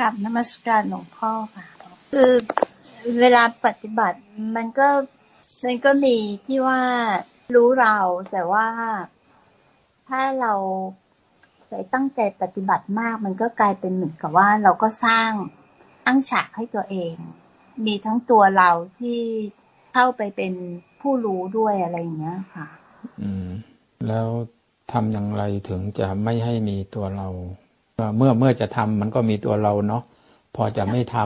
กับนมัสการหลวงพ่อค่ะ คือเวลาปฏิบัติมันก็มันก็มีที่ว่ารู้เราแต่ว่าถ้าเราใส่ตั้งใจปฏิบัติมาก มันก็กลายเป็นเหมือนกับว่าเราก็สร้างตั้งฉากให้ตัวเอง มีทั้งตัวเราที่เข้าไปเป็นผู้รู้ด้วยอะไรอย่างเงี้ยค่ะ อืม แล้วทำอย่างไรถึงจะไม่ให้มีตัวเรา เมื่อเมื่อจะทำมันก็มีตัวเราเนาะพอจะไม่ท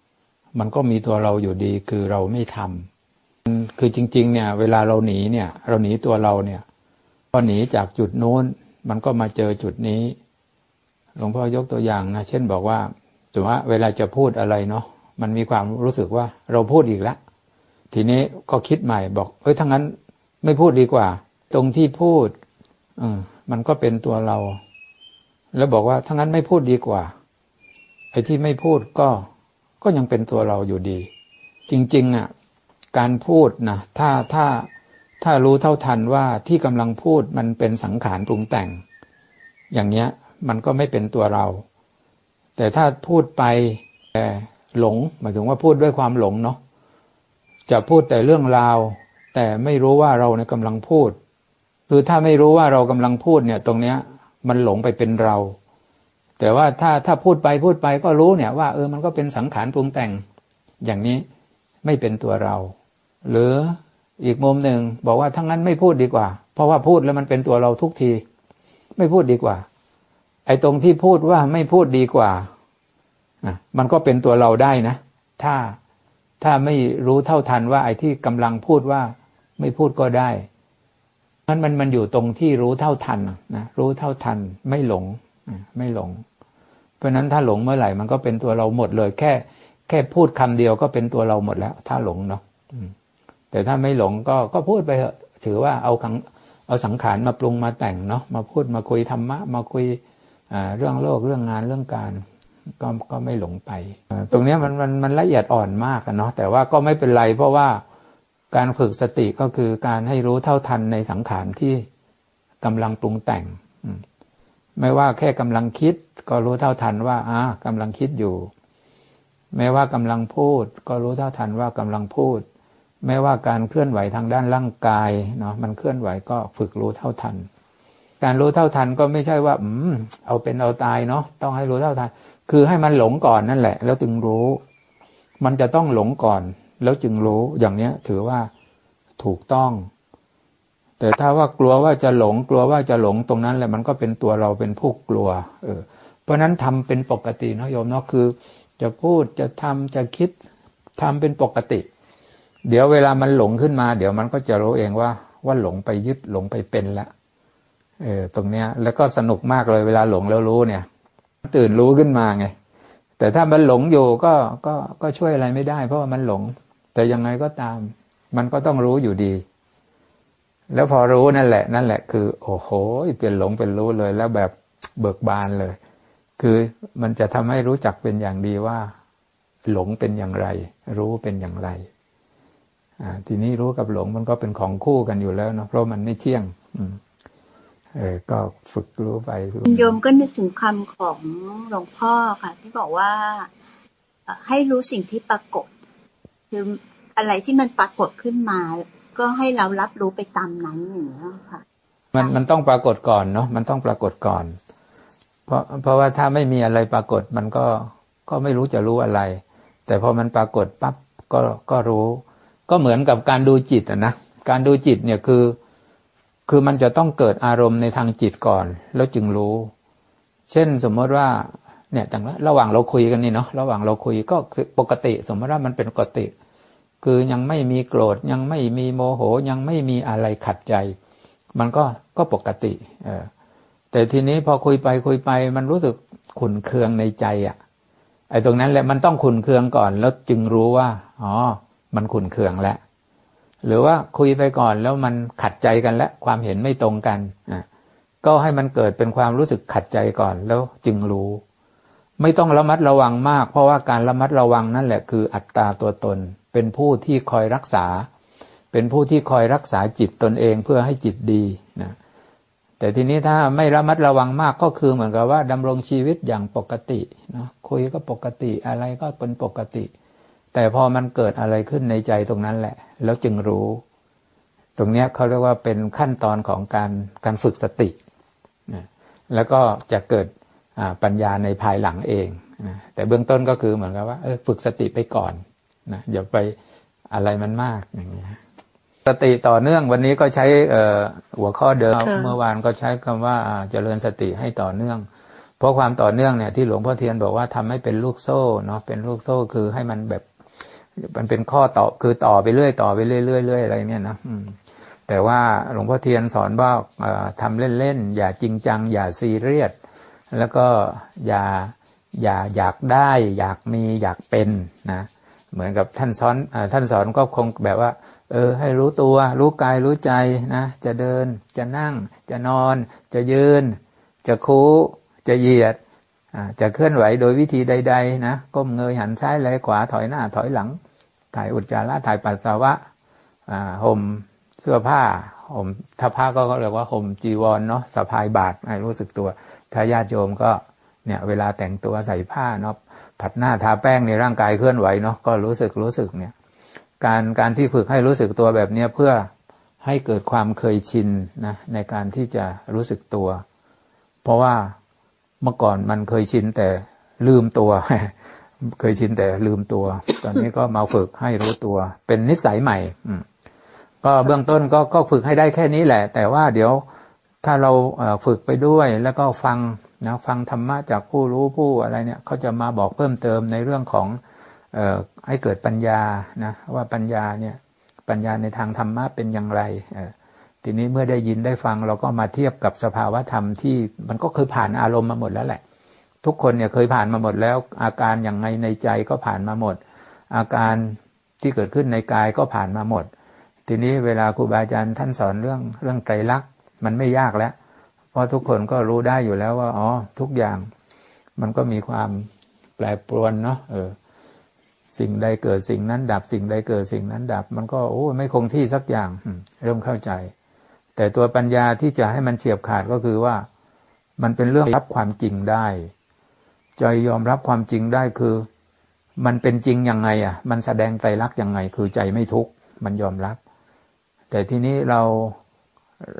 ำมันก็มีตัวเราอยู่ดีคือเราไม่ทำคือจริง ๆ เนี่ย เวลาเราหนีเนี่ย เราหนีตัวเราเนี่ยพอหนีจากจุดนู้น มันก็มาเจอจุดนี้หลวงพ่อยกตัวอย่างนะเช่นบอกว่าถือว่าเวลาจะพูดอะไรเนาะมันมีความรู้สึกว่าเราพูดอีกแล้วทีนี้ก็คิดใหม่บอกเฮ้ยทั้งนั้นไม่พูดดีกว่า ตรงที่พูดอมมันก็เป็นตัวเรา แล้วบอกว่าทั้งนั้นไม่พูดดีกว่า ไอ้ที่ไม่พูดก็ก็ยังเป็นตัวเราอยู่ดี จริง ๆอะการพูดนะถ้าถ้าถ้ารู้เท่าทันว่าที่กำลังพูดมันเป็นสังขารปรุงแต่ง อย่างเงี้ยมันก็ไม่เป็นตัวเรา แต่ถ้าพูดไปแต่หลงหมายถึงว่าพูดด้วยความหลงเนาะจะพูดแต่เรื่องราว แต่ไม่รู้ว่าเราเนี่ยกำลังพูด คือถ้าไม่รู้ว่าเรากำลังพูดเนี่ยตรงเนี้ย มันหลงไปเป็นเรา แต่ว่าถ้าถ้าพูดไปพูดไปก็รู้เนี่ยว่าเออมันก็เป็นสังขารปรุงแต่ง อย่างนี้ไม่เป็นตัวเรา หรืออีกมุมหนึ่งบอกว่าทั้งนั้นไม่พูดดีกว่า เพราะว่าพูดแล้วมันเป็นตัวเราทุกที ไม่พูดดีกว่า ไอ้ตรงที่พูดว่าไม่พูดดีกว่ามันก็เป็นตัวเราได้นะ ถ้าถ้าไม่รู้เท่าทันว่าไอ้ที่กำลังพูดว่าไม่พูดก็ได้ มันมันมันอยู่ตรงที่รู้เท่าทันนะรู้เท่าทันไม่หลงไม่หลง เพราะนั้นถ้าหลงเมื่อไหร่มันก็เป็นตัวเราหมดเลย แค่ แค่พูดคำเดียวก็เป็นตัวเราหมดแล้ว ถ้าหลงเนาะแต่ถ้าไม่หลงก็ก็พูดไปเถอะถือว่าเอาขังเอาสังขารมาปรุงมาแต่งเนาะมาพูดมาคุยธรรมะ มาคุยเรื่องโลกเรื่องงานเรื่องการก็ก็ไม่หลงไป ตรงนี้มันมันมันละเอียดอ่อนมากเนาะแต่ว่าก็ไม่เป็นไรเพราะว่า การฝึกสติก็คือการให้รู้เท่าทันในสังขารที่กำลังปรุงแต่ง ไม่ว่าแค่กำลังคิด ก็รู้เท่าทันว่าอ่ากำลังคิดอยู่ ไม่ว่ากำลังพูด ก็รู้เท่าทันว่ากำลังพูด ไม่ว่าการเคลื่อนไหวทางด้านร่างกายเนาะมันเคลื่อนไหวก็ฝึกรู้เท่าทัน การรู้เท่าทันก็ไม่ใช่ว่า อืม เอาเป็นเอาตายเนาะต้องให้รู้เท่าทัน คือให้มันหลงก่อนนั่นแหละ แล้วจึงรู้ มันจะต้องหลงก่อน แล้วจึงรู้อย่างเนี้ย ถือว่าถูกต้อง แต่ถ้าว่ากลัวว่าจะหลง กลัวว่าจะหลงตรงนั้นแหละมันก็เป็นตัวเราเป็นผู้กลัว เออ เพราะนั้นทำเป็นปกตินะโยมเนาะคือ จะพูดจะทำจะคิดทำเป็นปกติ เดี๋ยวเวลามันหลงขึ้นมา เดี๋ยวมันก็จะรู้เองว่า ว่าหลงไปยึดหลงไปเป็นละเออตรงเนี้ย แล้วก็สนุกมากเลยเวลาหลงแล้วรู้เนี่ย ตื่นรู้ขึ้นมาไงแต่ถ้ามันหลงอยู่ก็ก็ก็ช่วยอะไรไม่ได้ เพราะว่ามันหลง แต่ยังไงก็ตาม มันก็ต้องรู้อยู่ดี แล้วพอรู้นั่นแหละ นั่นแหละคือ โอ้โหเปลี่ยนหลงเป็นรู้เลย แล้วแบบเบิกบานเลย คือมันจะทำให้รู้จักเป็นอย่างดีว่า หลงเป็นอย่างไร รู้เป็นอย่างไรทีนี้รู้กับหลงมันก็เป็นของคู่กันอยู่แล้วเนาะเพราะมันไม่เที่ยง อืเออก็ฝึกรู้ไปโยมก็นึกถึงคำของหลวงพ่อค่ะ ที่บอกว่า ให้รู้สิ่งที่ปรากฏ คืออะไรที่มันปรากฏขึ้นมา ก็ให้เรารับรู้ไปตามนั้นอย่างนี้ค่ะ มันมันต้องปรากฏก่อนเนาะมันต้องปรากฏก่อน เพราะเพราะว่าถ้าไม่มีอะไรปรากฏมันก็ก็ไม่รู้จะรู้อะไร แต่พอมันปรากฏปั๊บก็ก็รู้ ก็เหมือนกับการดูจิตนะการดูจิตเนี่ยคือ คือมันจะต้องเกิดอารมณ์ในทางจิตก่อน แล้วจึงรู้ เช่นสมมติว่าเนี่ยจังระหว่างเราคุยกันนี่เนาะระหว่างเราคุยก็คือปกติ สมมติว่ามันเป็นปกติ คือยังไม่มีโกรธยังไม่มีโมโหยังไม่มีอะไรขัดใจ มันก็ก็ปกติ เออแต่ทีนี้พอคุยไปคุยไป มันรู้สึกขุนเคืองในใจอะ่ะไอ้ตรงนั้นแหละมันต้องขุนเคืองก่อนแล้วจึงรู้ว่าอ๋อมันขุนเคืองแล้วหรือว่าคุยไปก่อนแล้วมันขัดใจกันและความเห็นไม่ตรงกันอะก็ให้มันเกิดเป็นความรู้สึกขัดใจก่อนแล้วจึงรู้ ไม่ต้องระมัดระวังมาก เพราะว่าการระมัดระวังนั่นแหละคืออัตตาตัวตน เป็นผู้ที่คอยรักษา เป็นผู้ที่คอยรักษาจิตตนเองเพื่อให้จิตดีนะแต่ทีนี้ถ้าไม่ระมัดระวังมากก็คือเหมือนกับว่าดำรงชีวิตอย่างปกติเนาะคุยก็ปกติอะไรก็เป็นปกติ แต่พอมันเกิดอะไรขึ้นในใจตรงนั้นแหละ แล้วจึงรู้ ตรงนี้เขาเรียกว่าเป็นขั้นตอนของการการฝึกสตินะแล้วก็จะเกิด ปัญญาในภายหลังเองนะแต่เบื้องต้นก็คือเหมือนกับว่าเออฝึกสติไปก่อนนะอย่าไปอะไรมันมากอย่างนี้สติต่อเนื่องวันนี้ก็ใช้หัวข้อเดิมเมื่อวานก็ใช้คำว่าเจริญสติให้ต่อเนื่อง เพราะความต่อเนื่องเนี่ยที่หลวงพ่อเทียนบอกว่าทำให้เป็นลูกโซ่เนาะเป็นลูกโซ่คือให้มันแบบ มันเป็นข้อต่อคือต่อไปเรื่อยต่อไปเรื่อยเรื่อยอะไรเนี่ยนะแต่ว่าหลวงพ่อเทียนสอนว่าทำเล่นๆอย่าจริงจัง อย่าซีเรียส แล้วก็อย่าอย่าอยากได้ อยากมีอยากเป็นนะเหมือนกับท่านสอนท่านสอนก็คงแบบว่า เออ ให้รู้ตัว รู้กายรู้ใจนะจะเดินจะนั่ง จะนอน จะยืน จะคูจะเหยียดจะเคลื่อนไหวโดยวิธีใด ๆ นะก้มเงยหันซ้ายไหลขวาถอยหน้าถอยหลัง ถ่ายอุจจาระถ่ายปัสสาวะห่มเสื้อผ้าห่มถ้าผ้าก็เรียกว่าห่มจีวรเนาะสะพายบาทให้รู้สึกตัว ถ้าญาติโยมก็เนี่ยเวลาแต่งตัวใส่ผ้าเนาะผัดหน้าทาแป้งในร่างกายเคลื่อนไหวเนาะก็รู้สึกรู้สึกเนี่ยการการที่ฝึกให้รู้สึกตัวแบบเนี้ยเพื่อให้เกิดความเคยชินนะในการที่จะรู้สึกตัว เพราะว่าเมื่อก่อนมันเคยชินแต่ลืมตัว เคยชินแต่ลืมตัว ตอนนี้ก็มาฝึกให้รู้ตัว เป็นนิสัยใหม่อืก็เบื้องต้นก็ก็ฝึกให้ได้แค่นี้แหละ แต่ว่าเดี๋ยว ถ้าเราฝึกไปด้วยแล้วก็ฟังนะฟังธรรมะจากผู้รู้ผู้อะไรเนี่ยเขาจะมาบอกเพิ่มเติมในเรื่องของออให้เกิดปัญญานะว่าปัญญาเนี่ยปัญญาในทางธรรมะเป็นอย่างไรทีนี้เมื่อได้ยินได้ฟังเราก็มาเทียบกับสภาวะธรรมที่มันก็เคยผ่านอารมณ์มาหมดแล้วแหละ ทุกคนเนี่ยเคยผ่านมาหมดแล้ว อาการอย่างไงในใจก็ผ่านมาหมด อาการที่เกิดขึ้นในกายก็ผ่านมาหมด ทีนี้เวลาครูบาอาจารย์ท่านสอนเรื่องเรื่องไตรลักษณ มันไม่ยากแล้ว เพราะทุกคนก็รู้ได้อยู่แล้วว่า อ๋อ ทุกอย่างมันก็มีความแปรปรวนเนาะเออ สิ่งใดเกิดสิ่งนั้น ดับสิ่งใดเกิดสิ่งนั้นดับ มันก็โอ้ไม่คงที่สักอย่างเริ่มเข้าใจ แต่ตัวปัญญาที่จะให้มันเฉียบขาดก็คือว่า มันเป็นเรื่องรับความจริงได้ใจยอมรับความจริงได้คือ มันเป็นจริงยังไง อะ มันแสดงใจรักยังไง คือใจไม่ทุกข์มันยอมรับ แต่ทีนี้เรา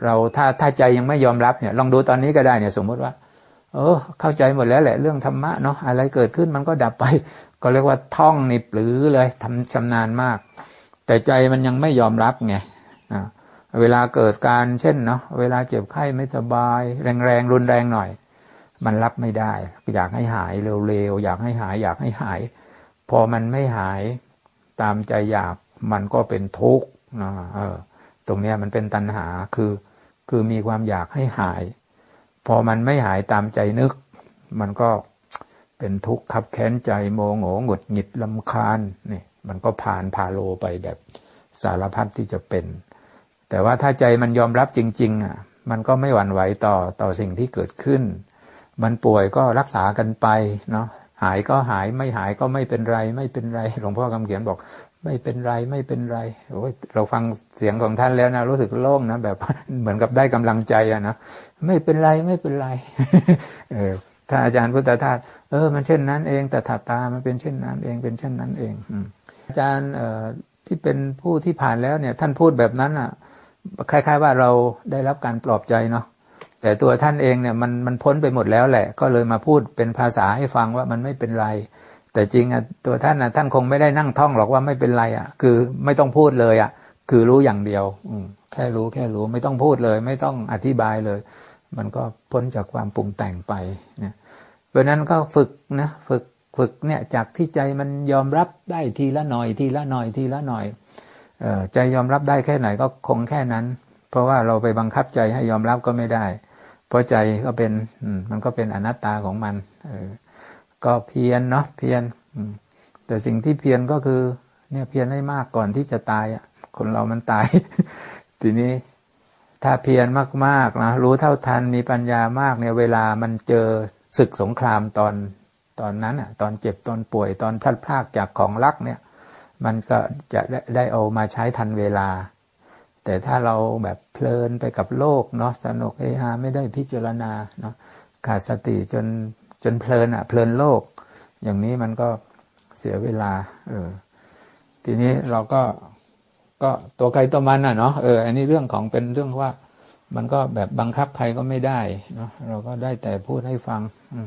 เราถ้าถ้าใจยังไม่ยอมรับเนี่ย ลองดูตอนนี้ก็ได้เนี่ย สมมติว่า เออ เข้าใจหมดแล้วแหละเรื่องธรรมะเนาะอะไรเกิดขึ้นมันก็ดับไป ก็เรียกว่าท่องนิบหรือเลยทำชำนาญมาก แต่ใจมันยังไม่ยอมรับไงเวลาเกิดการเช่นเนาะเวลาเจ็บไข้ไม่สบาย แรงๆรุนแรงหน่อย มันรับไม่ได้ อยากให้หายเร็วๆอยากให้หาย อยากให้หาย พอมันไม่หายตามใจอยากมันก็เป็นทุกข์นะเออ ตรงนี้มันเป็นตัณหาคือ คือมีความอยากให้หาย พอมันไม่หายตามใจนึก มันก็เป็นทุกข์ขับแค้นใจโมโหหงุดหงิดลำคาญนี่มันก็ผ่านพาโลไปแบบสารพัดที่จะเป็น แต่ว่าถ้าใจมันยอมรับจริง ๆ อะ มันก็ไม่หวั่นไหวต่อต่อสิ่งที่เกิดขึ้น มันป่วยก็รักษากันไปเนาะหายก็หายไม่หายก็ไม่เป็นไร ไม่เป็นไร หลวงพ่อคำเขียนบอก ไม่เป็นไรไม่เป็นไรโอ้ยเราฟังเสียงของท่านแล้วนะรู้สึกโล่งนะแบบเหมือนกับได้กำลังใจอะนะไม่เป็นไรไม่เป็นไร เออถ้าอาจารย์พุทธทาสเออ มันเช่นนั้นเองแต่ถัดตามันเป็นเช่นนั้นเองเป็นเช่นนั้นเองอาจารย์เอ่อที่เป็นผู้ที่ผ่านแล้วเนี่ย ท่านพูดแบบนั้นอะ คล้าย ๆ ว่าเราได้รับการปลอบใจเนาะแต่ตัวท่านเองเนี่ยมันมันพ้นไปหมดแล้วแหละ ก็เลยมาพูดเป็นภาษาให้ฟังว่ามันไม่เป็นไร แต่จริงอะตัวท่านอะท่านคงไม่ได้นั่งท่องหรอกว่าไม่เป็นไรอะ คือไม่ต้องพูดเลยอะ คือรู้อย่างเดียว อืแค่รู้แค่รู้ไม่ต้องพูดเลย ไม่ต้องอธิบายเลย มันก็พ้นจากความปรุงแต่งไปเนี่ยเพราะนั้นก็ฝึกนะฝึกฝึกเนี่ยจากที่ใจมันยอมรับได้ทีละหน่อยทีละหน่อยทีละหน่อยเออใจยอมรับได้แค่ไหนก็คงแค่นั้น เพราะว่าเราไปบังคับใจให้ยอมรับก็ไม่ได้ เพราะใจก็เป็นมันก็เป็นอนัตตาของมันเออ ก็เพียรเนาะเพียรแต่สิ่งที่เพียรก็คือ เนี่ยเพียรให้มากก่อนที่จะตายอะ คนเรามันตาย ทีนี้ถ้าเพียรมากๆนะรู้เท่าทันมีปัญญามากเนี่ยเวลามันเจอศึกสงครามตอนตอนนั้นอะ ตอนเจ็บตอนป่วยตอนพลาดพลาดจากของรักเนี่ย มันก็จะได้ไดเอามาใช้ทันเวลา แต่ถ้าเราแบบเพลินไปกับโลกเนาะสนุกเฮฮาไม่ได้พิจารณาเนาะขาดสติจน จนเพลินอะเพลินโลก อย่างนี้มันก็เสียเวลา เออ ทีนี้เราก็ก็ตัวใครตัวมันอะเนาะเอออันนี้เรื่องของเป็นเรื่องว่า มันก็แบบบังคับใครก็ไม่ได้เนาะเราก็ได้แต่พูดให้ฟัง อื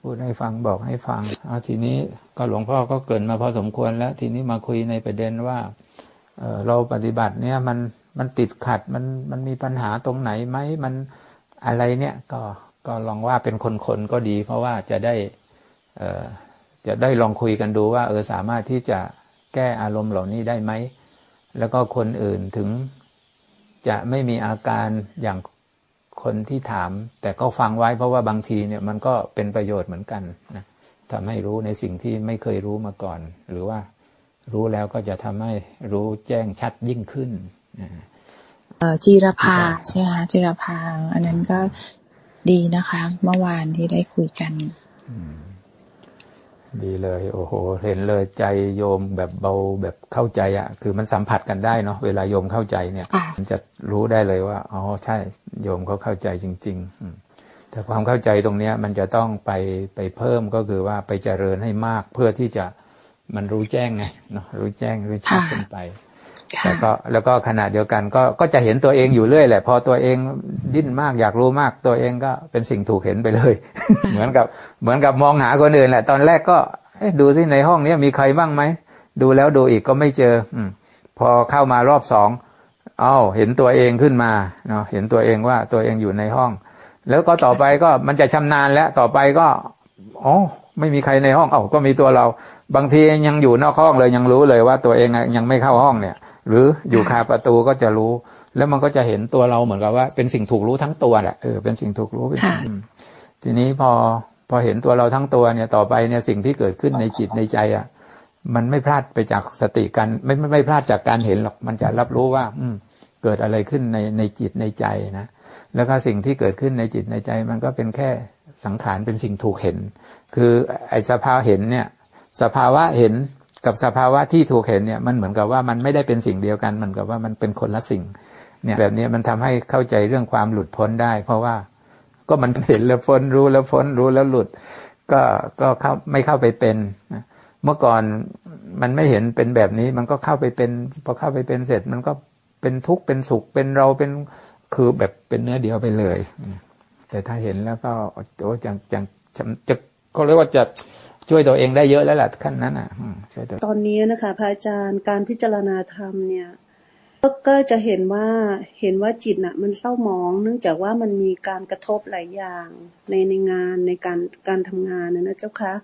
พูดให้ฟังบอกให้ฟังเอาทีนี้ก็หลวงพ่อก็เกรินมาพอสมควรแล้ว ทีนี้มาคุยในประเด็นว่าเออเราปฏิบัติเนี่ยมันมันติดขัดมันมันมีปัญหาตรงไหนไหมมันอะไรเนี่ยก็ ก็ลองว่าเป็นคนๆก็ดี เพราะว่าจะได้เออจะได้ลองคุยกันดูว่า เออสามารถที่จะแก้อารมณ์เหล่านี้ได้ไหม แล้วก็คนอื่นถึงจะไม่มีอาการอย่างคนที่ถาม แต่ก็ฟังไว้เพราะว่าบางทีเนี่ยมันก็เป็นประโยชน์เหมือนกันนะทำให้รู้ในสิ่งที่ไม่เคยรู้มาก่อน หรือว่ารู้แล้วก็จะทำให้รู้แจ้งชัดยิ่งขึ้นจีรภาใช่ไหมจีรภาอันนั้นก็ ดีนะคะ เมื่อวานที่ได้คุยกันดีเลย โอ้โห เห็นเลยใจโยมแบบเบาแบบเข้าใจอะ่ะ คือมันสัมผัสกันได้เนาะเวลาโยมเข้าใจเนี่ยมันจะรู้ได้เลยว่าอ๋อใช่โยมเขาเข้าใจจริง ๆ แต่ความเข้าใจตรงเนี้ย มันจะต้องไปไปเพิ่มก็คือว่าไปเจริญให้มากเพื่อที่จะมันรู้แจ้งไงเนาะรู้แจ้งรู้ชัดขึ้นไป แล้วก็แล้วก็ขณะเดียวกันก็ก็จะเห็นตัวเองอยู่เรื่อยแหละ พอตัวเองดิ้นมากอยากรู้มากตัวเองก็เป็นสิ่งถูกเห็นไปเลย เหมือนกับเหมือนกับมองหาคนอื่นแหละ ตอนแรกก็ดูที่ในห้องนี้มีใครบ้างไหมดูแล้วดูอีกก็ไม่เจอ อืพอเข้ามารอบสองเอาเห็นตัวเองขึ้นมาเนาะเห็นตัวเองว่าตัวเองอยู่ในห้อง แล้วก็ต่อไปก็มันจะชำนาญแล้วต่อไปก็อ๋อไม่มีใครในห้องเอ้าก็มีตัวเรา บางทียังอยู่นอกห้องเลยยังรู้เลยว่าตัวเองยังไม่เข้าห้องเนี่ย หรืออยู่คาประตูก็จะรู้ แล้วมันก็จะเห็นตัวเราเหมือนกับว่า เป็นสิ่งถูกรู้ทั้งตัวแหละเออเป็นสิ่งถูกรู้เป็นทีนี้พอพอเห็นตัวเราทั้งตัวเนี่ยต่อไปเนี่ยสิ่งที่เกิดขึ้นในจิตในใจอะมันไม่พลาดไปจากสติกันไม่ไม่ไม่พลาดจากการเห็นหรอกมันจะรับรู้ว่า อืม เกิดอะไรขึ้นในในจิตในใจนะแล้วก็สิ่งที่เกิดขึ้นในจิตในใจ มันก็เป็นแค่สังขารเป็นสิ่งถูกเห็น คือไอ้สภาวะเห็นเนี่ย สภาวะเห็น กับสภาวะที่ถูกเห็นเนี่ยมันเหมือนกับว่ามันไม่ได้เป็นสิ่งเดียวกันมันกับว่ามันเป็นคนละสิ่งเนี่ยแบบนี้มันทำให้เข้าใจเรื่องความหลุดพ้นได้ เพราะว่าก็มันเห็นแล้วพ้นรู้แล้วพ้นรู้แล้วหลุด ก็ก็เข้าไม่เข้าไปเป็นเมื่อก่อนมันไม่เห็นเป็นแบบนี้ มันก็เข้าไปเป็นพอเข้าไปเป็นเสร็จ มันก็เป็นทุกข์เป็นสุขเป็นเราเป็นคือแบบเป็นเนื้อเดียวไปเลย แต่ถ้าเห็นแล้วก็โอ้จังจังจะก็เรียกว่าจะ ช่วยตัวเองได้เยอะแล้วแหละขั้นนั้นอะช่วยตัวตอนนี้นะคะพระอาจารย์การพิจารณาธรรมเนี่ยก็จะเห็นว่าเห็นว่าจิตน่ะ มันเศร้าหมอง เนื่องจากว่ามันมีการกระทบหลายอย่างในในงานในการการทำงานนะนะเจ้าคะ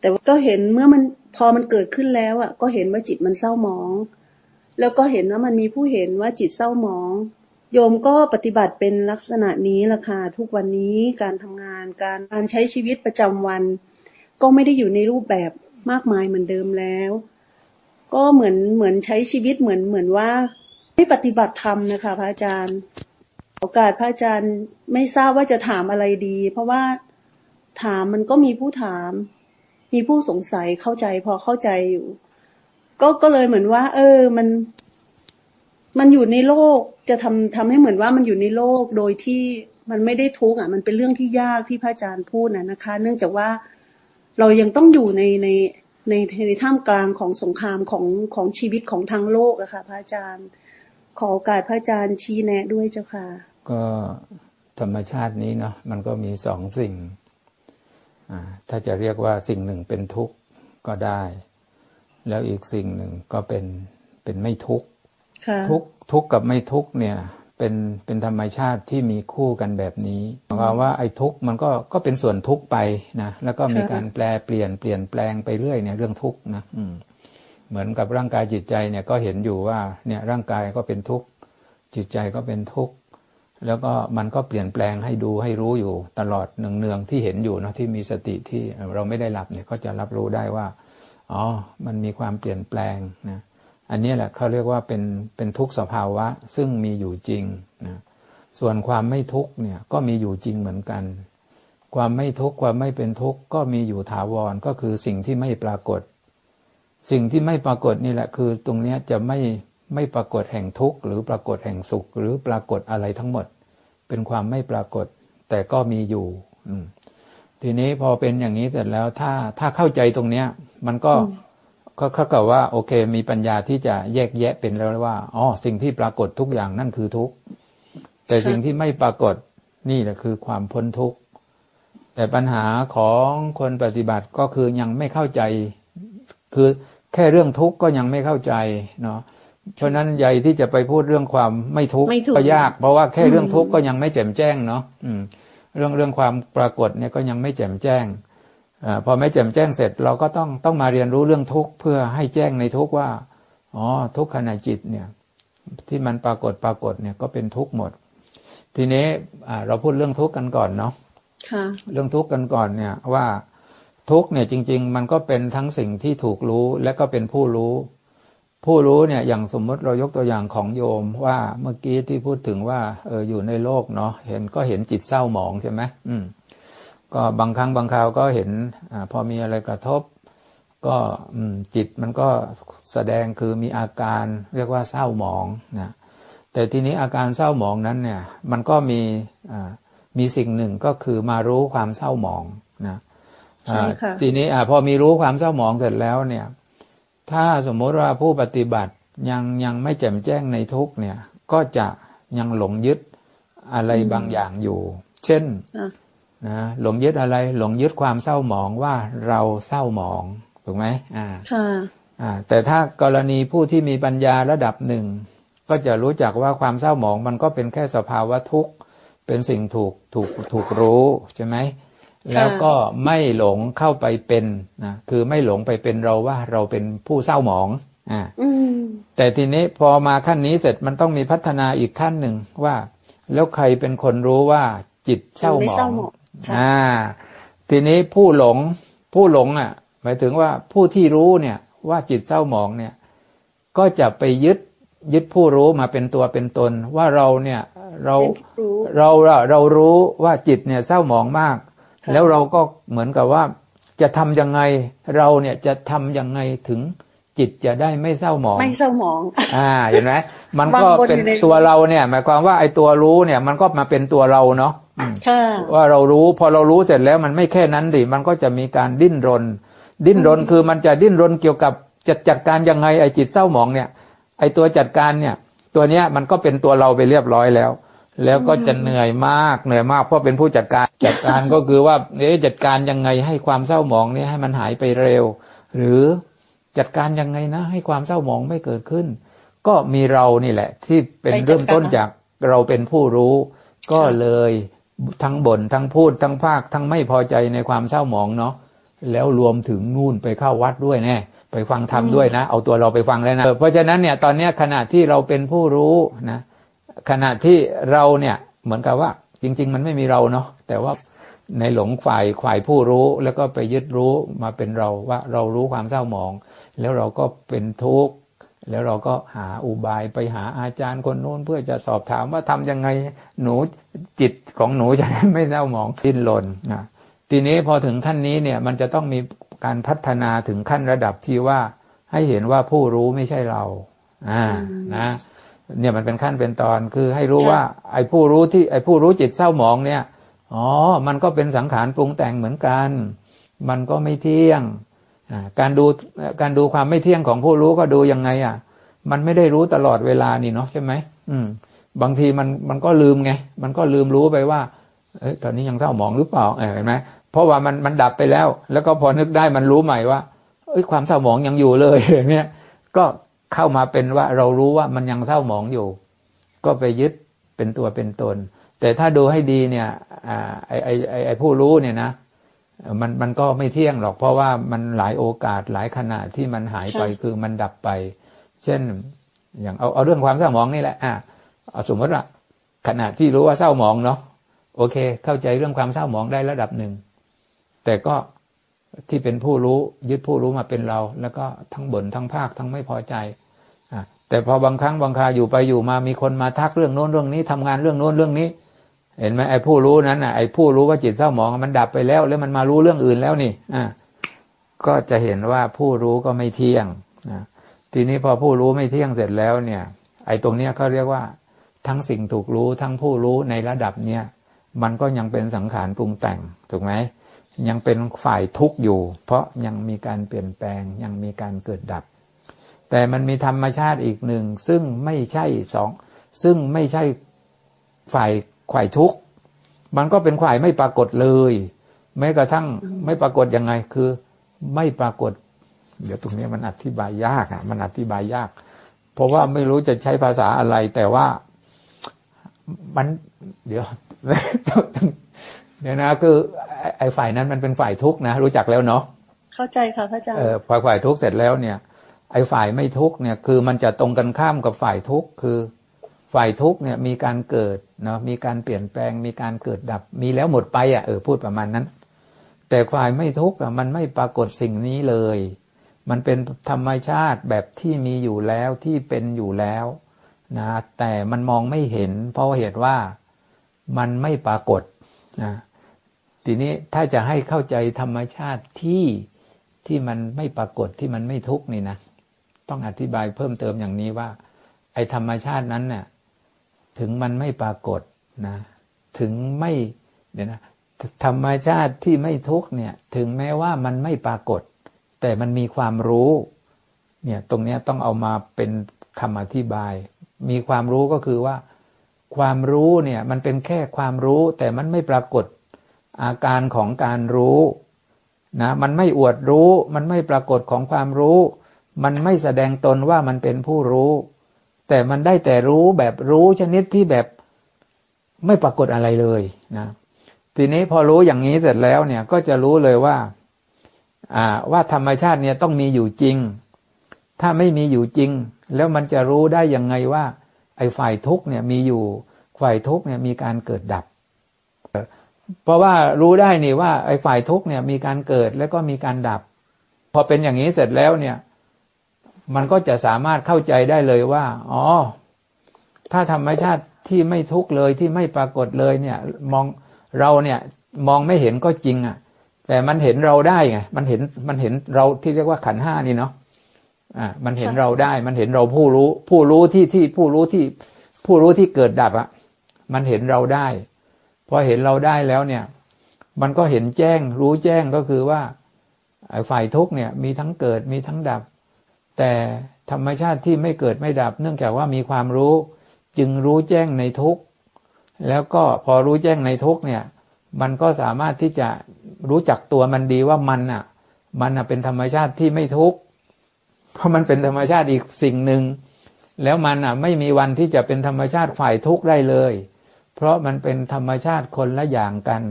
แต่ก็เห็นเมื่อมันพอมันเกิดขึ้นแล้วอะ ก็เห็นว่าจิตมันเศร้าหมอง แล้วก็เห็นว่ามันมีผู้เห็นว่าจิตเศร้าหมอง โยมก็ปฏิบัติเป็นลักษณะนี้ละค่ะทุกวันนี้การทำงานการการใช้ชีวิตประจำวัน ก็ไม่ได้อยู่ในรูปแบบมากมายเหมือนเดิมแล้ว ก็เหมือนเหมือนใช้ชีวิตเหมือนเหมือนว่าไม่ปฏิบัติธรรมนะคะพระอาจารย์ โอกาสพระอาจารย์ไม่ทราบว่าจะถามอะไรดี เพราะว่าถามมันก็มีผู้ถาม มีผู้สงสัยเข้าใจพอเข้าใจอยู่ ก็ก็เลยเหมือนว่า เออมัน มันอยู่ในโลกจะทำทำให้เหมือนว่ามันอยู่ในโลกโดยที่มันไม่ได้ทุกข์อะ มันเป็นเรื่องที่ยากที่พระอาจารย์พูดนะนะคะ เนื่องจากว่า เรายังต้องอยู่ในในในในท่ามกลางของสงครามของของชีวิตของทางโลกอะค่ะ พระอาจารย์ ขอโอกาสพระอาจารย์ชี้แนะด้วยเจ้าค่ะ ก็ธรรมชาตินี้เนาะมันก็มีสองสิ่ง ถ้าจะเรียกว่าสิ่งหนึ่งเป็นทุกข์ก็ได้ แล้วอีกสิ่งหนึ่งก็เป็นเป็นไม่ทุกข์ทุกทุกข์กับไม่ทุกข์เนี่ย เป็นเป็นธรรมชาติที่มีคู่กันแบบนี้หมายความว่าไอ้ทุกข์มันก็ก็เป็นส่วนทุกข์ไปนะแล้วก็มีการแปลเปลี่ยนเปลี่ยนแปลงไปเรื่อยเนี่ยเรื่องทุกข์นะอืมเหมือนกับร่างกายจิตใจเนี่ยก็เห็นอยู่ว่าเนี่ยร่างกายก็เป็นทุกข์จิตใจก็เป็นทุกข์แล้วก็มันก็เปลี่ยนแปลงให้ดูให้รู้อยู่ตลอดเนืองๆที่เห็นอยู่นะที่มีสติที่เราไม่ได้หลับเนี่ยก็จะรับรู้ได้ว่าอ๋อมันมีความเปลี่ยนแปลงนะ อันนี้แหละเขาเรียกว่าเป็นเป็นทุกข์สภาวะซึ่งมีอยู่จริงนะส่วนความไม่ทุกข์เนี่ยก็มีอยู่จริงเหมือนกัน ความไม่ทุกข์ความไม่เป็นทุกข์ก็มีอยู่ถาวรก็คือสิ่งที่ไม่ปรากฏ สิ่งที่ไม่ปรากฏนี่แหละคือ ตรงนี้จะไม่ไม่ปรากฏแห่งทุกข์หรือปรากฏแห่งสุข หรือปรากฏอะไรทั้งหมด เป็นความไม่ปรากฏ แต่ก็มีอยู่ทีนี้พอเป็นอย่างนี้เสร็จแล้วถ้าถ้าเข้าใจตรงเนี้ย มันก็ ก็เข้ากับว่าโอเค มีปัญญาที่จะแยกแยะเป็นแล้วว่าอ๋อสิ่งที่ปรากฏทุกอย่างนั่นคือทุกข์แต่สิ่งที่ไม่ปรากฏนี่แหละคือความพ้นทุกข์แต่ปัญหาของคนปฏิบัติก็คือยังไม่เข้าใจ คือแค่เรื่องทุกข์ก็ยังไม่เข้าใจเนาะเพราะฉะนั้นใหญ่ที่จะไปพูดเรื่องความไม่ทุกข์ไม่ทุกข์ก็ยาก เพราะว่าแค่เรื่องทุกข์ก็ยังไม่แจ่มแจ้งเนาะอืมเรื่องเรื่องความปรากฏเนี่ยก็ยังไม่แจ่มแจ้งอา พอไม่แจ่มแจ้งเสร็จเราก็ต้องต้องมาเรียนรู้เรื่องทุกข์เพื่อให้แจ้งในทุกข์ว่าอ๋อทุกขณะจิตเนี่ยที่มันปรากฏปรากฏเนี่ยก็เป็นทุกข์หมด ทีนี้อ่าเราพูดเรื่องทุกข์กันก่อนเนาะค่ะเรื่องทุกข์กันก่อนเนี่ยว่าทุกข์เนี่ยจริง ๆ มันก็เป็นทั้งสิ่งที่ถูกรู้และก็เป็นผู้รู้ ผู้รู้เนี่ยอย่างสมมติเรายกตัวอย่างของโยมว่าเมื่อกี้ที่พูดถึงว่าเอออยู่ในโลกเนาะเห็นก็เห็นจิตเศร้าหมองใช่ไหมอืม ก็บางครั้งบางคราวก็เห็นอาพอมีอะไรกระทบ ก็อืมจิตมันก็แสดงคือมีอาการเรียกว่าเศร้าหมองนะแต่ทีนี้อาการเศร้าหมองนั้นเนี่ยมันก็มีอ่ามีสิ่งหนึ่งก็คือมารู้ความเศร้าหมองนะใช่ค่ะอ่าทีนี้อ่าพอมีรู้ความเศร้าหมองเสร็จแล้วเนี่ย ถ้าสมมติว่าผู้ปฏิบัติยังยังไม่แจ่มแจ้งในทุกเนี่ย ก็จะยังหลงยึดอะไรบางอย่างอยู่ เช่นอะ นะหลงยึดอะไร หลงยึดความเศร้าหมองว่าเราเศร้าหมองถูกไหมอ่าค่ะอ่า แต่ถ้ากรณีผู้ที่มีปัญญาระดับหนึ่งก็จะรู้จักว่าความเศร้าหมองมันก็เป็นแค่สภาวะทุกข์เป็นสิ่งถูกถูกถูกรู้ใช่ไหมแล้วก็ไม่หลงเข้าไปเป็นนะคือไม่หลงไปเป็นเราว่าเราเป็นผู้เศร้าหมองอ่าอืมแต่ทีนี้พอมาขั้นนี้เสร็จมันต้องมีพัฒนาอีกขั้นหนึ่งว่า แล้วใครเป็นคนรู้ว่าจิตเศร้าไม่หมอเศร้างหม องค่ะอ่า ทีนี้ผู้หลงผู้หลงอะ หมายถึงว่าผู้ที่รู้เนี่ย ว่าจิตเศร้าหมองเนี่ย ก็จะไปยึดยึดผู้รู้มาเป็นตัวเป็นตน ว่าเราเนี่ยเราเป็นผู้รู้เราเราเรารู้ว่าจิตเนี่ยเศร้าหมองมากค่ะแล้วเราก็เหมือนกับว่าจะทำยังไงเราเนี่ยจะทำยังไงถึงจิตจะได้ไม่เศร้าหมอง ไม่เศร้าหมอง อ่าเห็นไหมมันก็บางคนเป็นอยู่ในตัวเราเนี่ย หมายความว่าไอ้ตัวรู้เนี่ย มันก็มาเป็นตัวเราเนาะอืมค่ะ ว่าเรารู้พอเรารู้เสร็จแล้วมันไม่แค่นั้นดิมันก็จะมีการดิ้นรน ดิ้นรนคือมันจะดิ้นรนเกี่ยวกับจะจัดการยังไงไอ้จิตเศร้าหมองเนี่ย ไอ้ตัวจัดการเนี่ย ตัวเนี้ยมันก็เป็นตัวเราไปเรียบร้อยแล้ว แล้วก็จะเหนื่อยมากเหนื่อยมากเพราะเป็นผู้จัดการจัดการก็คือว่าเอ๊ะจัดการยังไงให้ความเศร้าหมองเนี่ยให้มันหายไปเร็ว หรือจัดการยังไงนะ ให้ความเศร้าหมองไม่เกิดขึ้น ก็มีเรานี่แหละ ที่เป็นไปจัดการเริ่มต้นจากเราเป็นผู้รู้ ก็เลย ทั้งบ่นทั้งพูดทั้งภาค ทั้งไม่พอใจในความเศร้าหมองเนาะแล้วรวมถึงนู่นไปเข้าวัดด้วยแน่ไปฟังธรรมด้วยนะ เอาตัวเราไปฟังแล้วนะเพราะฉะนั้นเนี่ยตอนเนี้ยขณะที่เราเป็นผู้รู้นะขณะที่เราเนี่ยเหมือนกับว่า จริง ๆ มันไม่มีเราเนาะแต่ว่าในหลงฝ่ายฝ่ายผู้รู้แล้วก็ไปยึดรู้มาเป็นเราว่าเรารู้ความเศร้าหมอง แล้วเราก็เป็นทุกข์ แล้วเราก็หาอุบายไปหาอาจารย์คนนู้นเพื่อจะสอบถามว่าทำยังไงหนูจิตของหนูจะได้ไม่เศร้าหมองดิ้นรนนะทีนี้พอถึงขั้นนี้เนี่ยมันจะต้องมีการพัฒนาถึงขั้นระดับที่ว่าให้เห็นว่าผู้รู้ไม่ใช่เราอ่านะเนี่ยมันเป็นขั้นเป็นตอนคือให้รู้ค่ะว่า ไอ้ผู้รู้ที่ไอ้ผู้รู้จิตเศร้าหมองเนี่ยอ๋อ มันก็เป็นสังขารปรุงแต่งเหมือนกัน มันก็ไม่เที่ยงอ่า การดูการดูความไม่เที่ยงของผู้รู้ก็ดูยังไง อะ มันไม่ได้รู้ตลอดเวลานี่เนาะใช่ไหมอืม บางทีมันมันก็ลืมไง มันก็ลืมรู้ไปว่าเอ้ยตอนนี้ยังเศร้าหมองหรือเปล่าเห็นไหมเพราะว่ามันมันดับไปแล้ว แล้วก็พอนึกได้มันรู้ใหม่ว่าเอ้ยความเศร้าหมองยังอยู่เลยอย่างเนี้ยก็เข้ามาเป็นว่าเรารู้ว่ามันยังเศร้าหมองอยู่ ก็ไปยึดเป็นตัวเป็นตน แต่ถ้าดูให้ดีเนี่ยอ่าไอไอไอไอผู้รู้เนี่ยนะอ่อ มันมันก็ไม่เที่ยงหรอก เพราะว่ามันหลายโอกาสหลายขณะที่มันหายไปค่ะคือมันดับไป เช่น อย่างเอาเอาเรื่องความเศร้าหมองนี่แหละอะเอาสมมติว่าขณะที่รู้ว่าเศร้าหมองเนาะโอเค เข้าใจเรื่องความเศร้าหมองได้ระดับหนึ่ง แต่ก็ที่เป็นผู้รู้ยึดผู้รู้มาเป็นเรา แล้วก็ทั้งบ่นทั้งภาคทั้งไม่พอใจอะแต่พอบางครั้งบางคราอยู่ไปอยู่มามีคนมาทักเรื่องโน้นเรื่องนี้ทำงานเรื่องโน้นเรื่องนี้ เห็นไหมไอ้ผู้รู้นั้นน่ะไอ้ผู้รู้ว่าจิตเศร้าหมองมันดับไปแล้ว แล้วมันมารู้เรื่องอื่นแล้วนี่อะก็จะเห็นว่าผู้รู้ก็ไม่เที่ยงนะทีนี้พอผู้รู้ไม่เที่ยงเสร็จแล้วเนี่ย ไอ้ตรงเนี้ยเขาเรียกว่า ทั้งสิ่งถูกรู้ทั้งผู้รู้ในระดับเนี้ยมันก็ยังเป็นสังขารปรุงแต่งถูกไหมยังเป็นฝ่ายทุกข์อยู่ เพราะยังมีการเปลี่ยนแปลงยังมีการเกิดดับ แต่มันมีธรรมชาติอีกหนึ่งซึ่งไม่ใช่สองซึ่งไม่ใช่ฝ่าย ขวายทุกข์มันก็เป็นขวายไม่ปรากฏเลย แม้กระทั่งไม่ปรากฏยังไงคือไม่ปรากฏ เดี๋ยวตรงนี้มันอธิบายยากอะมันอธิบายยาก เพราะว่าไม่รู้จะใช้ภาษาอะไร แต่ว่ามัน เดี๋ยวเดี๋ยวนะคือไอ้ฝ่ายนั้นมันเป็นฝ่ายทุกข์นะรู้จักแล้วเนาะเข้าใจค่ะพระอาจารย์เออพอฝ่ายทุกข์เสร็จแล้วเนี่ย ไอ้ฝ่ายไม่ทุกข์เนี่ย คือมันจะตรงกันข้ามกับฝ่ายทุกข์คือ ฝ่ายทุกข์เนี่ยมีการเกิด เนาะมีการเปลี่ยนแปลงมีการเกิดดับ มีแล้วหมดไปอะเออพูดประมาณนั้น แต่ฝ่ายไม่ทุกข์อะมันไม่ปรากฏสิ่งนี้เลย มันเป็นธรรมชาติแบบที่มีอยู่แล้วที่เป็นอยู่แล้วนะแต่มันมองไม่เห็น เพราะเหตุว่ามันไม่ปรากฏนะทีนี้ถ้าจะให้เข้าใจธรรมชาติที่ที่มันไม่ปรากฏที่มันไม่ทุกข์นี่นะต้องอธิบายเพิ่มเติมอย่างนี้ว่า ไอ้ธรรมชาตินั้นเนี่ย ถึงมันไม่ปรากฏนะ ถึงไม่เดี๋ยวนะธรรมชาติที่ไม่ทุกเนี่ย ถึงแม้ว่ามันไม่ปรากฏ แต่มันมีความรู้ เนี่ย ตรงนี้ต้องเอามาเป็นคำอธิบาย มีความรู้ก็คือว่า ความรู้เนี่ย มันเป็นแค่ความรู้ แต่มันไม่ปรากฏ อาการของการรู้นะ มันไม่อวดรู้ มันไม่ปรากฏของความรู้ มันไม่แสดงตนว่ามันเป็นผู้รู้ แต่มันได้แต่รู้แบบรู้ชนิดที่แบบไม่ปรากฏอะไรเลยนะทีนี้พอรู้อย่างนี้เสร็จแล้วเนี่ยก็จะรู้เลยว่าอ่าว่าธรรมชาติเนี่ยต้องมีอยู่จริง ถ้าไม่มีอยู่จริง แล้วมันจะรู้ได้ยังไงว่า ไอ้ฝ่ายทุกเนี่ยมีอยู่ฝ่ายทุกเนี่ยมีการเกิดดับ เพราะว่ารู้ได้นี่ว่าไอ้ฝ่ายทุกเนี่ยมีการเกิดแล้วก็มีการดับ พอเป็นอย่างนี้เสร็จแล้วเนี่ย มันก็จะสามารถเข้าใจได้เลยว่า อ๋อ ถ้าธรรมชาติที่ไม่ทุกข์เลยที่ไม่ปรากฏเลยเนี่ย มองเราเนี่ยมองไม่เห็นก็จริงอะ แต่มันเห็นเราได้ไงมันเห็นมันเห็นเราที่เรียกว่าขันห้านี่เนาะอ่ามันเห็นเราได้ มันเห็นเราผู้รู้ ผู้รู้ที่ที่ผู้รู้ที่ผู้รู้ที่เกิดดับอะ มันเห็นเราได้พอเห็นเราได้แล้วเนี่ย มันก็เห็นแจ้ง รู้แจ้งก็คือว่าฝ่ายทุกเนี่ย มีทั้งเกิดมีทั้งดับ แต่ธรรมชาติที่ไม่เกิดไม่ดับ เนื่องจากว่ามีความรู้ จึงรู้แจ้งในทุกแล้วก็พอรู้แจ้งในทุกเนี่ย มันก็สามารถที่จะรู้จักตัวมันดีว่ามันอะ มันอะเป็นธรรมชาติที่ไม่ทุกข์เพราะมันเป็นธรรมชาติอีกสิ่งหนึ่งแล้วมันอะไม่มีวันที่จะเป็นธรรมชาติฝ่ายทุกข์ได้เลย เพราะมันเป็นธรรมชาติคนละอย่างกัน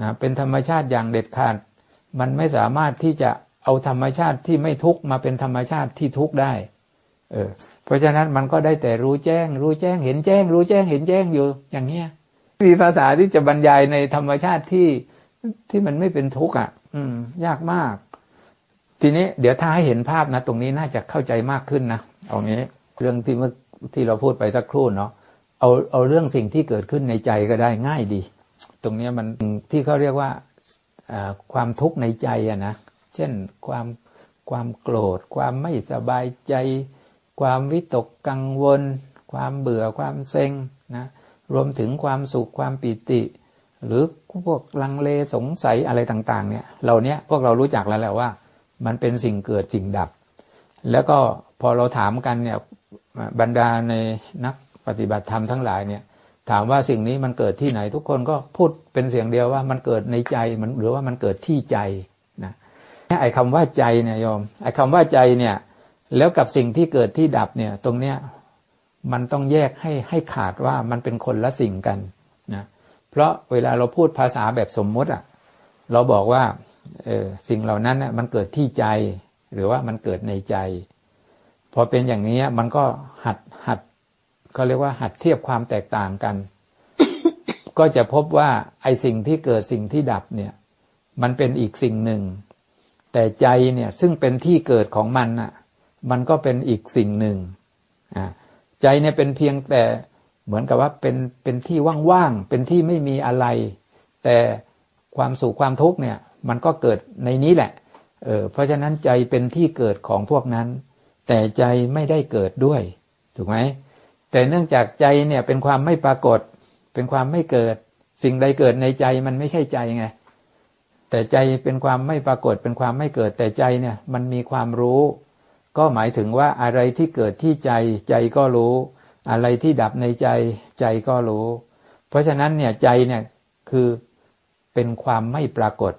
นะเป็นธรรมชาติอย่างเด็ดขาด มันไม่สามารถที่จะ เอาธรรมชาติที่ไม่ทุกข์มาเป็นธรรมชาติที่ทุกข์ได้ เออ เพราะฉะนั้นมันก็ได้แต่รู้แจ้ง รู้แจ้งเห็นแจ้ง รู้แจ้งเห็นแจ้งอยู่อย่างเนี้ยมีภาษาที่จะบรรยายในธรรมชาติที่ที่มันไม่เป็นทุกข์อะ อืม ยากมาก ทีนี้เดี๋ยวถ้าให้เห็นภาพนะ ตรงนี้น่าจะเข้าใจมากขึ้นนะเอางี้ เรื่องที่เมื่อที่เราพูดไปสักครู่เนาะเอาเอาเรื่องสิ่งที่เกิดขึ้นในใจก็ได้ง่ายดี ตรงนี้มันที่เขาเรียกว่าความทุกข์ในใจอะนะ เช่น ความความโกรธ ความไม่สบายใจ ความวิตกกังวล ความเบื่อความเซ็งนะรวมถึงความสุขความปิติ หรือพวกลังเลสงสัยอะไรต่างๆเนี่ยเราเนี้ยพวกเรารู้จักแล้วแหละว่า มันเป็นสิ่งเกิดสิ่งดับ แล้วก็พอเราถามกันเนี่ยบรรดาในนักปฏิบัติธรรมทั้งหลายเนี่ยถามว่าสิ่งนี้มันเกิดที่ไหนทุกคนก็พูดเป็นเสียงเดียวว่ามันเกิดในใจมันหรือว่ามันเกิดที่ใจ ไอ้คำว่าใจเนี่ยโยมไอ้คำว่าใจเนี่ย แล้วกับสิ่งที่เกิดที่ดับเนี่ย ตรงเนี้ยมันต้องแยกให้ให้ขาดว่ามันเป็นคนละสิ่งกันนะเพราะเวลาเราพูดภาษาแบบสมมุติอะเราบอกว่าเออสิ่งเหล่านั้นน่ยมันเกิดที่ใจ หรือว่ามันเกิดในใจ พอเป็นอย่างนี้มันก็หัดหัดเขาเรียกว่าหัดเทียบความแตกต่างกัน ก็จะพบว่าไอสิ่งที่เกิดสิ่งที่ดับเนี่ย มันเป็นอีกสิ่งหนึ่ง แต่ใจเนี่ยซึ่งเป็นที่เกิดของมันน่ะ มันก็เป็นอีกสิ่งหนึ่งอ่าใจเนี่ยเป็นเพียงแต่เหมือนกับว่าเป็นเป็นที่ว่างๆเป็นที่ไม่มีอะไร แต่ความสุขความทุกข์เนี่ย มันก็เกิดในนี้แหละเออเพราะฉะนั้นใจเป็นที่เกิดของพวกนั้น แต่ใจไม่ได้เกิดด้วย ถูกไหมแต่เนื่องจากใจเนี่ยเป็นความไม่ปรากฏ เป็นความไม่เกิด สิ่งใดเกิดในใจมันไม่ใช่ใจไง แต่ใจเป็นความไม่ปรากฏเป็นความไม่เกิดแต่ใจเนี่ยมันมีความรู้ ก็หมายถึงว่าอะไรที่เกิดที่ใจใจก็รู้ อะไรที่ดับในใจใจก็รู้ เพราะฉะนั้นเนี่ยใจเนี่ยคือเป็นความไม่ปรากฏ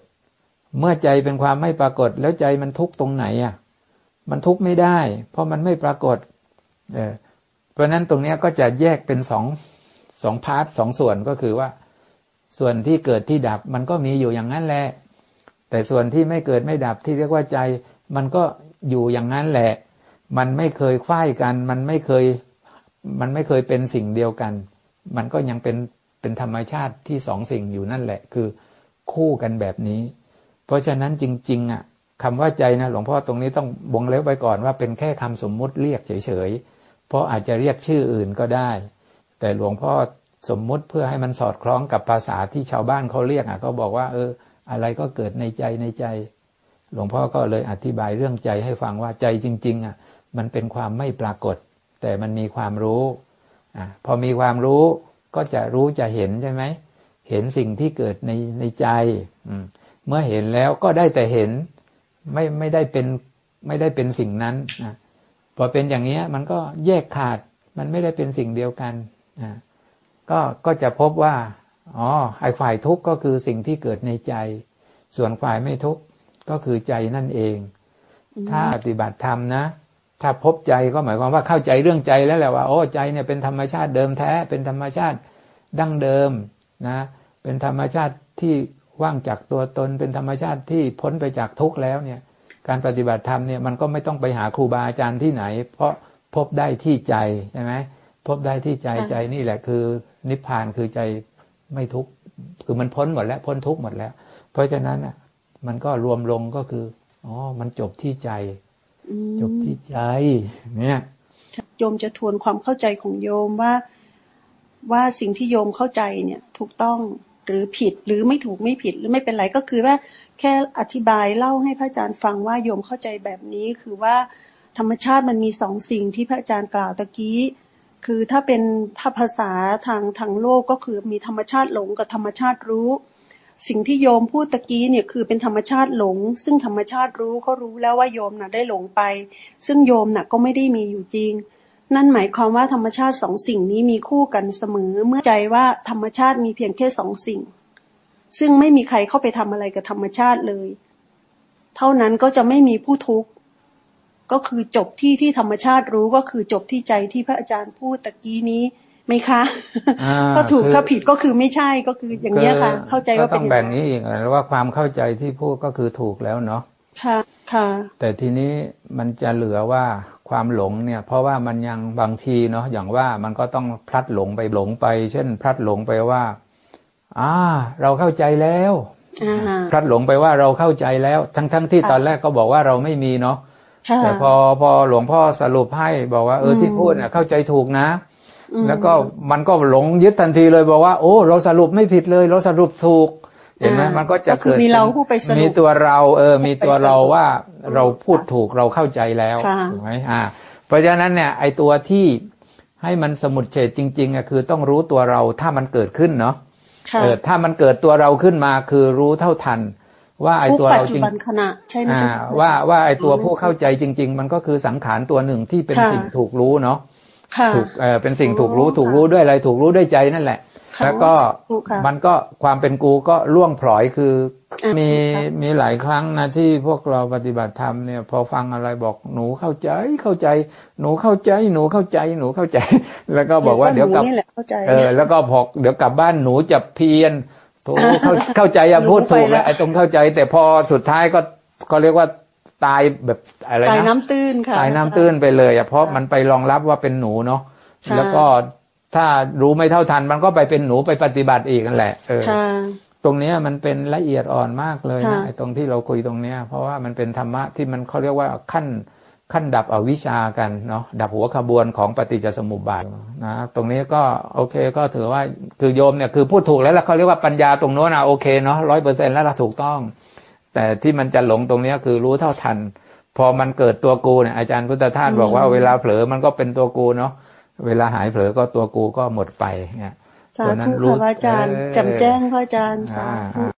เมื่อใจเป็นความไม่ปรากฏ แล้วใจมันทุกตรงไหนอะมันทุกไม่ได้ เพราะมันไม่ปรากฏเออเพราะนั้นตรงนี้ก็จะแยกเป็นสองสองพาร์ทสองส่วนก็คือว่า ส่วนที่เกิดที่ดับมันก็มีอยู่อย่างนั้นแหละ แต่ส่วนที่ไม่เกิดไม่ดับที่เรียกว่าใจ มันก็อยู่อย่างนั้นแหละ มันไม่เคยคว้ายกัน มันไม่เคย มันไม่เคยเป็นสิ่งเดียวกัน มันก็ยังเป็นเป็นธรรมชาติที่สองสิ่งอยู่นั่นแหละ คือคู่กันแบบนี้ เพราะฉะนั้นจริง ๆ อะคำว่าใจนะ หลวงพ่อตรงนี้ต้องบงเล็บไว้ก่อนว่าเป็นแค่คำสมมุติเรียกเฉยๆ เพราะอาจจะเรียกชื่ออื่นก็ได้ แต่หลวงพ่อ สมมุติเพื่อให้มันสอดคล้องกับภาษาที่ชาวบ้านเขาเรียกอะก็บอกว่า เออ อะไรก็เกิดในใจในใจ หลวงพ่อก็เลยอธิบายเรื่องใจให้ฟังว่าใจจริง ๆ อะ มันเป็นความไม่ปรากฏ แต่มันมีความรู้อะพอมีความรู้ก็จะรู้จะเห็นใช่ไหมเห็นสิ่งที่เกิดในในใจอืมเมื่อเห็นแล้วก็ได้แต่เห็นไม่ไม่ได้เป็นไม่ได้เป็นสิ่งนั้นนะพอเป็นอย่างนี้มันก็แยกขาดมันไม่ได้เป็นสิ่งเดียวกันนะ ก็ก็จะพบว่าอ๋อไอ้ฝ่ายทุกข์ก็คือสิ่งที่เกิดในใจ ส่วนฝ่ายไม่ทุกข์ก็คือใจนั่นเอง ถ้าปฏิบัติธรรมนะ ถ้าพบใจก็หมายความว่าเข้าใจเรื่องใจแล้วแหละว่าโอ้ใจเนี่ยเป็นธรรมชาติเดิมแท้ เป็นธรรมชาติดั้งเดิมนะ เป็นธรรมชาติที่ว่างจากตัวตน เป็นธรรมชาติที่พ้นไปจากทุกข์แล้วเนี่ย การปฏิบัติธรรมเนี่ยมันก็ไม่ต้องไปหาครูบาอาจารย์ที่ไหน เพราะพบได้ที่ใจใช่ไหม พบได้ที่ใจใจนี่แหละคือ นิพพานคือใจไม่ทุกข์คือมันพ้นหมดแล้วพ้นทุกข์หมดแล้ว เพราะฉะนั้นอะ มันก็รวมลงก็คืออ๋อมันจบที่ใจจบที่ใจ เนี่ยโยมจะทวนความเข้าใจของโยมว่าว่าสิ่งที่โยมเข้าใจเนี่ยถูกต้องหรือผิดหรือไม่ถูกไม่ผิดหรือไม่เป็นไรก็คือว่า แค่อธิบายเล่าให้พระอาจารย์ฟังว่าโยมเข้าใจแบบนี้คือว่าธรรมชาติมันมีสองสิ่งที่พระอาจารย์กล่าวตะกี้ คือถ้าเป็นภาษาทางทางโลกก็คือมีธรรมชาติหลงกับธรรมชาติรู้ สิ่งที่โยมพูดตะกี้เนี่ยคือเป็นธรรมชาติหลง ซึ่งธรรมชาติรู้ก็รู้แล้วว่าโยมน่ะได้หลงไป ซึ่งโยมน่ะก็ไม่ได้มีอยู่จริง นั่นหมายความว่าธรรมชาติสองสิ่งนี้มีคู่กันเสมอเมื่อใจว่าธรรมชาติมีเพียงแค่สองสิ่ง ซึ่งไม่มีใครเข้าไปทำอะไรกับธรรมชาติเลย เท่านั้นก็จะไม่มีผู้ทุกข์ ก็คือจบที่ที่ธรรมชาติรู้ก็คือจบที่ใจที่พระอาจารย์พูดตะกี้นี้ไหมคะอ่าถ้าถูกคือถ้าผิดก็คือไม่ใช่ก็คืออย่างเนี้ยค่ะ เข้าใจว่าก็เป็ต้นองอย่างแบ่งนั้นนี้อีกนะว่าความเข้าใจที่พูดก็คือถูกแล้วเนาะค่ะค่ะ แต่ทีนี้มันจะเหลือว่าความหลงเนี่ย เพราะว่ามันยังบางทีเนาะอย่างว่ามันก็ต้องพลัดหลงไปหลงไป เช่น พลัดหลงไปว่าอ่าเราเข้าใจแล้วอ่าพลัดหลงไปว่าเราเข้าใจแล้ว ทั้งทั้งที่ตอนแรกก็บอกว่าเราไม่มีเนาะค่ะ แต่พอพอหลวงพ่อสรุปให้บอกว่าเออที่พูดเนี่ยเข้าใจถูกนะ แล้วก็มันก็หลงยึดทันทีเลยบอกว่า โอ้ เราสรุปไม่ผิดเลย เราสรุปถูกเห็นไหมอ่ามัมันก็จะก็คือเกิดมีเราป็นผู้ไปสรุปมีตัวเราเออ มีตัวเราไปสรุปว่าเราพูดถูกเราเข้าใจแล้วค่ะถูกไหมอ่า เพราะฉะนั้นเนี่ยไอตัวที่ให้มันสมุดเฉดจริงๆอะคือต้องรู้ตัวเราถ้ามันเกิดขึ้นเนาะค่ะเออถ้ามันเกิดตัวเราขึ้นมาคือรู้เท่าทัน ว่าไอทุกตัวปัจเราจุจริงบันขณะใช่ไหมอ่าใช่คะว่าว่าไอตัวอ๋อผู้เข้าใจจริง ๆ มันก็คือสังขารตัวหนึ่งที่เป็นค่ะสิ่งถูกรู้เนาะค่ะถูกเออเป็นสิ่งอ๋อถูกรู้ถูกค่ะรู้ด้วยอะไรถูกรู้ด้วยใจนั่นแหละค่ะแล้วก็ถูกค่ะมันก็ความเป็นกูก็ล่วงพลอยคืออะมีค่ะมีหลายครั้งนะที่พวกเราปฏิบัติธรรมเนี่ยพอฟังอะไรบอกหนูเข้าใจเข้าใจ หนูเข้าใจหนูเข้าใจหนูเข้าใจ แล้วก็บอกว่าเดี๋ยวกลับหนูนี่แหละเข้าใจเออแล้วก็พอเดี๋ยวกลับบ้านหนูจะเพียร โถเข้าเข้าใจอะหนูพูดถูกไปแล้แล้ววไอ้ตรงเข้าใจ แต่พอสุดท้ายก็ก็เรียกว่าตายแบบอะไรตายนะน้ำตื้นค่ะตายน้ำตื้นไปเลยอะเพราะมันไปรองรับว่าเป็นหนูเนาะค่ะแล้วก็ถ้ารู้ไม่เท่าทันมันก็ไปเป็นหนูไปปฏิบัติอีกนั่นแหละเออค่ะตรงเนี้ยมันเป็นละเอียดอ่อนมากเลยนะค่ะไอ้ตรงที่เราคุยตรงเนี้ย เพราะว่ามันเป็นธรรมะที่มันเขาเรียกว่าขั้น ขั้นดับอวิชชากันเนาะดับหัวขบวนของปฏิจจสมุปบาทนะตรงนี้ก็โอเคก็ถือว่าคือโยมเนี่ยคือพูดถูกแล้วล่ะเขาเรียกว่าปัญญาตรงโน้นนะโอเคเนาะร้อยเปอร์เซ็นต์แล้วล่ะถูกต้อง แต่ที่มันจะหลงตรงเนี้ยคือรู้เท่าทัน พอมันเกิดตัวกูเนี่ยอาจารย์พุทธทาสบอกว่าเวลาเผลอมันก็เป็นตัวกูเนาะเวลาหายเผลอก็ตัวกูก็หมดไปเนี่ยสาตัวนั้ธุนรู้ค่ะพระอาจารย์เออจำแจ้งพระอาจารย์สาอ่าธุอ่า